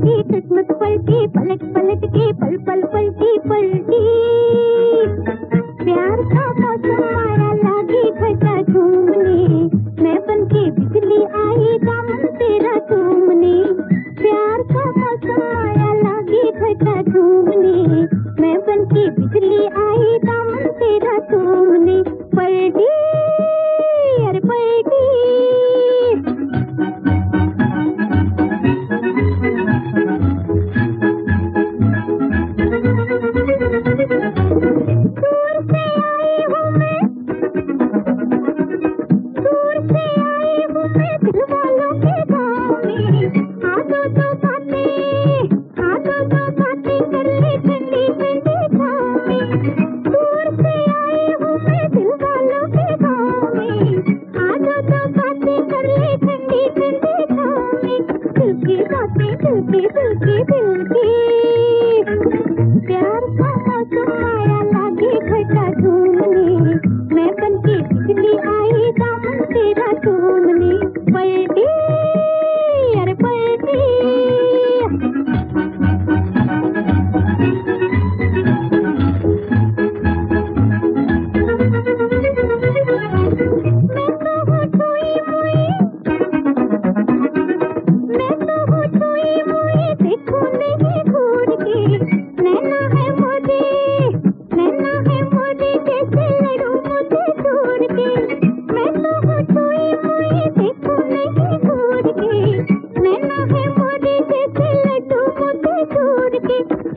पलटी, किस्मत पलटी, पलट पलट के पल पल, पलटी पलटी। प्यार का मौसम आया, लागी घटा झूमने मैं बन के बिजली आई, दामन तेरा चूमने। प्यार का मौसम आया, लागी घटा झूमने मैं बन के बिजली आई, दामन तेरा चूमने। पलटी दिल की दिल की। प्यार का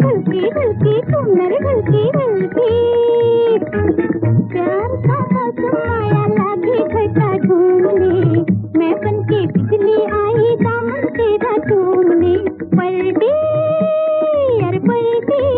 के हल्की तुम मेरे हल्की हल्की। प्यार का मौसम आया लागे घटा झूमने मैं बन के बिजली आई दामन तेरा चूमने पलटी अरे पलटी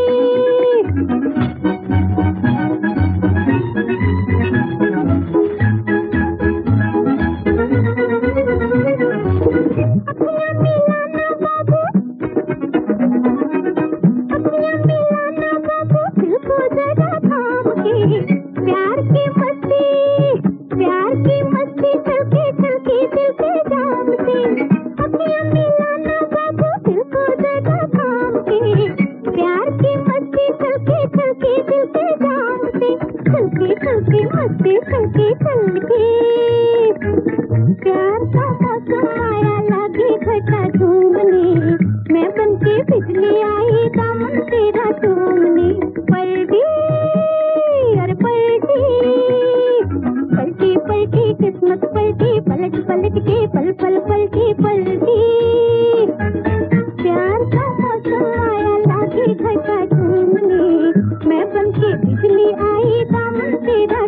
प्यार का मौसम आया। पलटी पलट के, पल पल पलटी पलटी। प्यार का मौसम आया लागे घटा झूमने मैं बन के बिजली आई दामन तेरा